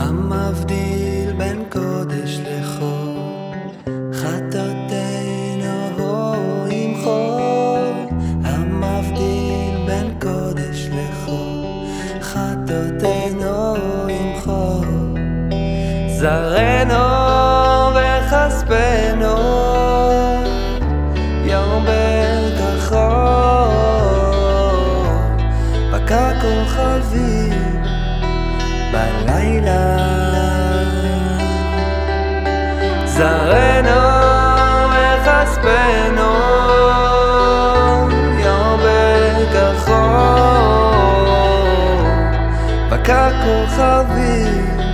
המבדיל בין קודש לחול, חטאתנו עם חול, המבדיל בין קודש לחול, חטאתנו עם חול, זרנו וכספנו, ירבה כחול, פקע כוכבים בלילה. זרנו וכספנו ירבה כחול בקע כוכבים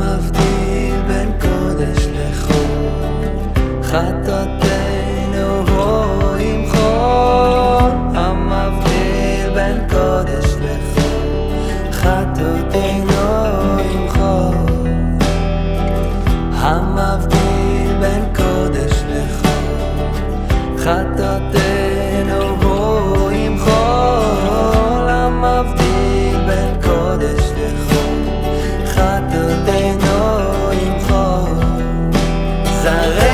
המבדיל בין קודש לחול, חטאתנו עם חול. המבדיל בין קודש לחול, חטאתנו עם חול. המבדיל בין קודש לחול, חטאתנו זרנו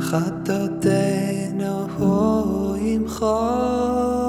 חטאותינו הוא ימחור